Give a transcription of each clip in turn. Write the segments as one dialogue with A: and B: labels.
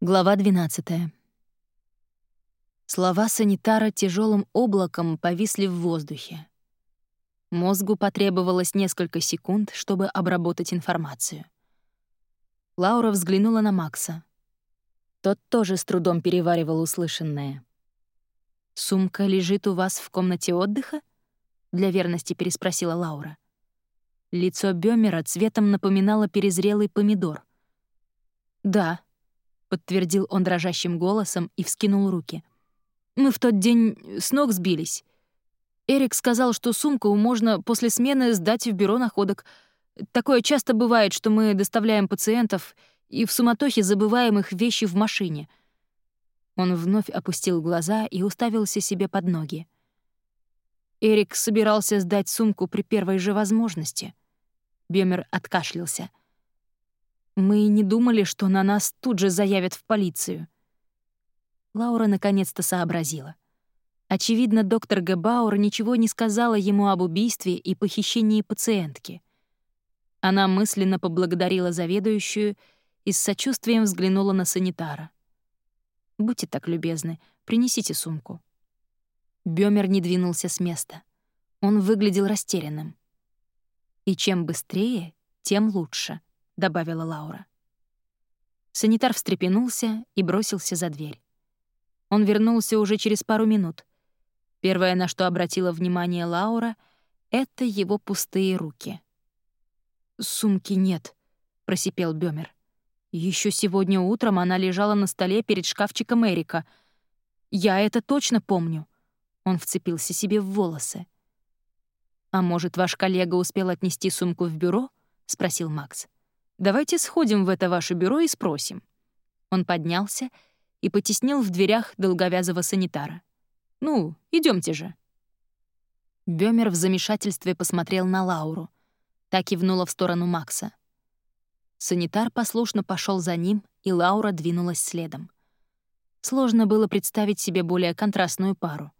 A: Глава 12. Слова санитара тяжелым облаком повисли в воздухе. Мозгу потребовалось несколько секунд, чтобы обработать информацию. Лаура взглянула на Макса. Тот тоже с трудом переваривал услышанное. «Сумка лежит у вас в комнате отдыха?» — для верности переспросила Лаура. Лицо Бёмера цветом напоминало перезрелый помидор. «Да», — подтвердил он дрожащим голосом и вскинул руки. «Мы в тот день с ног сбились. Эрик сказал, что сумку можно после смены сдать в бюро находок. Такое часто бывает, что мы доставляем пациентов и в суматохе забываем их вещи в машине». Он вновь опустил глаза и уставился себе под ноги. Эрик собирался сдать сумку при первой же возможности. Бемер откашлялся. Мы не думали, что на нас тут же заявят в полицию. Лаура наконец-то сообразила. Очевидно, доктор Гебауэр ничего не сказала ему об убийстве и похищении пациентки. Она мысленно поблагодарила заведующую и с сочувствием взглянула на санитара. «Будьте так любезны, принесите сумку». Бёмер не двинулся с места. Он выглядел растерянным. «И чем быстрее, тем лучше», добавила Лаура. Санитар встрепенулся и бросился за дверь. Он вернулся уже через пару минут. Первое, на что обратила внимание Лаура, — это его пустые руки. «Сумки нет», — просипел Бёмер. Еще сегодня утром она лежала на столе перед шкафчиком Эрика. Я это точно помню». Он вцепился себе в волосы. «А может, ваш коллега успел отнести сумку в бюро?» — спросил Макс. Давайте сходим в это ваше бюро и спросим». Он поднялся и потеснил в дверях долговязого санитара. «Ну, идемте же». Бёмер в замешательстве посмотрел на Лауру. Так кивнула в сторону Макса. Санитар послушно пошел за ним, и Лаура двинулась следом. Сложно было представить себе более контрастную пару.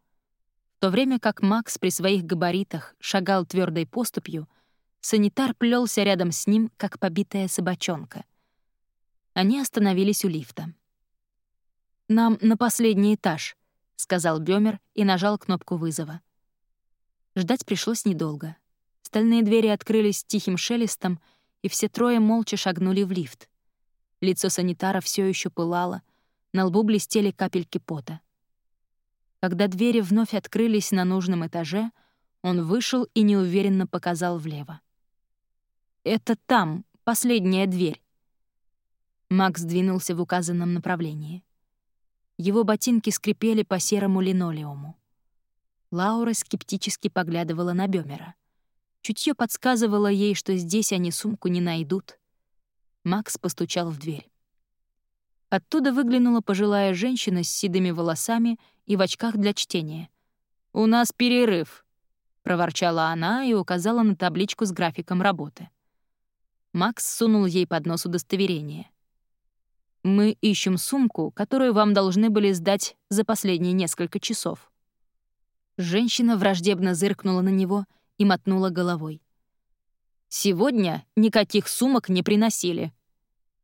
A: В то время как Макс при своих габаритах шагал твердой поступью, Санитар плелся рядом с ним, как побитая собачонка. Они остановились у лифта. «Нам на последний этаж», — сказал Бёмер и нажал кнопку вызова. Ждать пришлось недолго. Стальные двери открылись тихим шелестом, и все трое молча шагнули в лифт. Лицо санитара все еще пылало, на лбу блестели капельки пота. Когда двери вновь открылись на нужном этаже, он вышел и неуверенно показал влево. Это там, последняя дверь. Макс двинулся в указанном направлении. Его ботинки скрипели по серому линолеуму. Лаура скептически поглядывала на Бёмера. Чутье подсказывало ей, что здесь они сумку не найдут. Макс постучал в дверь. Оттуда выглянула пожилая женщина с седыми волосами и в очках для чтения. «У нас перерыв», — проворчала она и указала на табличку с графиком работы. Макс сунул ей под нос удостоверение. «Мы ищем сумку, которую вам должны были сдать за последние несколько часов». Женщина враждебно зыркнула на него и мотнула головой. «Сегодня никаких сумок не приносили».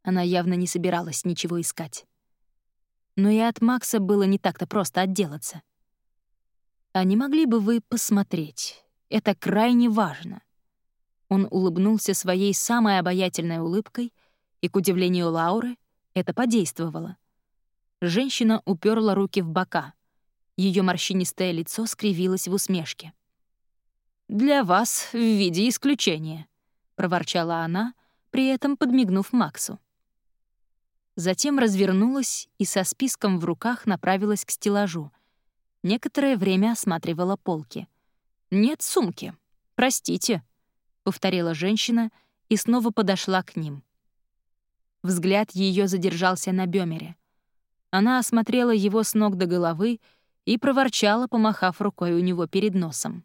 A: Она явно не собиралась ничего искать. Но и от Макса было не так-то просто отделаться. «А не могли бы вы посмотреть? Это крайне важно». Он улыбнулся своей самой обаятельной улыбкой, и, к удивлению Лауры, это подействовало. Женщина уперла руки в бока. Ее морщинистое лицо скривилось в усмешке. «Для вас в виде исключения», — проворчала она, при этом подмигнув Максу. Затем развернулась и со списком в руках направилась к стеллажу. Некоторое время осматривала полки. «Нет сумки. Простите», — повторила женщина и снова подошла к ним. Взгляд ее задержался на Бёмере. Она осмотрела его с ног до головы и проворчала, помахав рукой у него перед носом.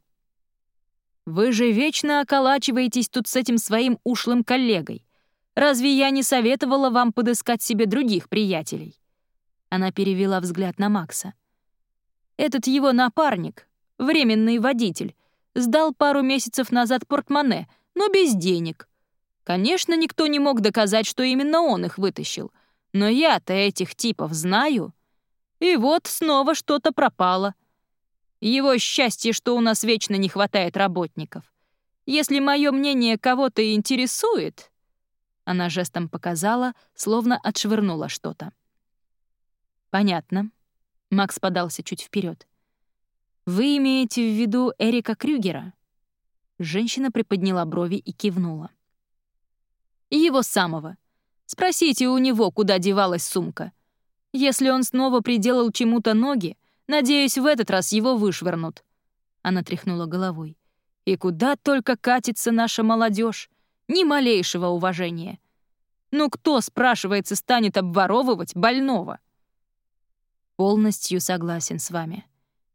A: «Вы же вечно околачиваетесь тут с этим своим ушлым коллегой. Разве я не советовала вам подыскать себе других приятелей?» Она перевела взгляд на Макса. «Этот его напарник, временный водитель, сдал пару месяцев назад портмоне, но без денег. Конечно, никто не мог доказать, что именно он их вытащил. Но я-то этих типов знаю. И вот снова что-то пропало. Его счастье, что у нас вечно не хватает работников. Если мое мнение кого-то интересует...» Она жестом показала, словно отшвырнула что-то. «Понятно». Макс подался чуть вперед. «Вы имеете в виду Эрика Крюгера?» Женщина приподняла брови и кивнула. «Его самого. Спросите у него, куда девалась сумка. Если он снова приделал чему-то ноги, надеюсь, в этот раз его вышвырнут». Она тряхнула головой. «И куда только катится наша молодежь? Ни малейшего уважения. Ну кто, спрашивается, станет обворовывать больного?» Полностью согласен с вами.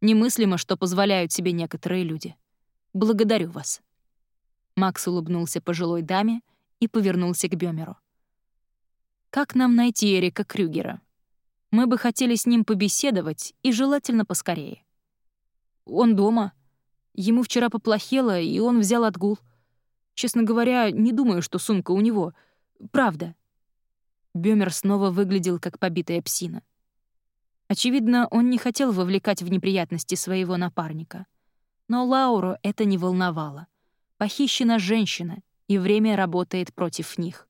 A: Немыслимо, что позволяют себе некоторые люди. Благодарю вас. Макс улыбнулся пожилой даме и повернулся к Бёмеру. Как нам найти Эрика Крюгера? Мы бы хотели с ним побеседовать, и желательно поскорее. Он дома. Ему вчера поплохело, и он взял отгул. Честно говоря, не думаю, что сумка у него. Правда. Бёмер снова выглядел как побитая псина. Очевидно, он не хотел вовлекать в неприятности своего напарника. Но Лауру это не волновало. Похищена женщина, и время работает против них.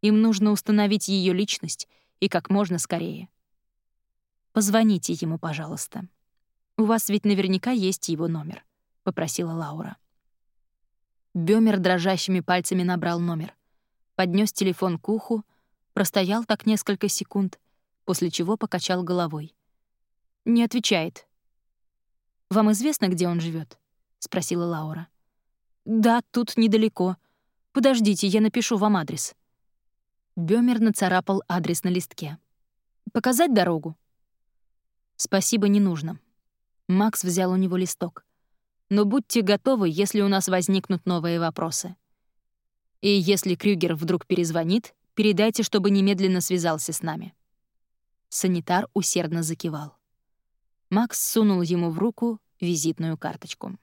A: Им нужно установить ее личность и как можно скорее. Позвоните ему, пожалуйста. У вас ведь наверняка есть его номер, попросила Лаура. Бёмер дрожащими пальцами набрал номер, поднес телефон к уху, простоял так несколько секунд, после чего покачал головой. Не отвечает. Вам известно, где он живет? спросила Лаура. Да, тут недалеко. Подождите, я напишу вам адрес. Бёмер нацарапал адрес на листке. «Показать дорогу?» «Спасибо, не нужно». Макс взял у него листок. «Но будьте готовы, если у нас возникнут новые вопросы. И если Крюгер вдруг перезвонит, передайте, чтобы немедленно связался с нами». Санитар усердно закивал. Макс сунул ему в руку визитную карточку.